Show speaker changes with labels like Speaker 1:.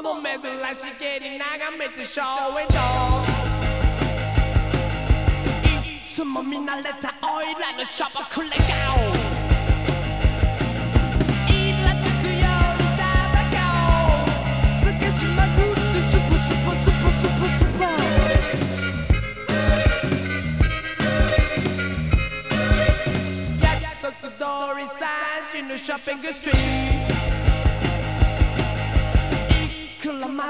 Speaker 1: この珍しげに眺めてショーウィンドウいつも見慣れたオイラのしょぼくれ顔イラつくようにタバコふかしまくってスプスプスプスプスプ約束通り3時のショッピングストリート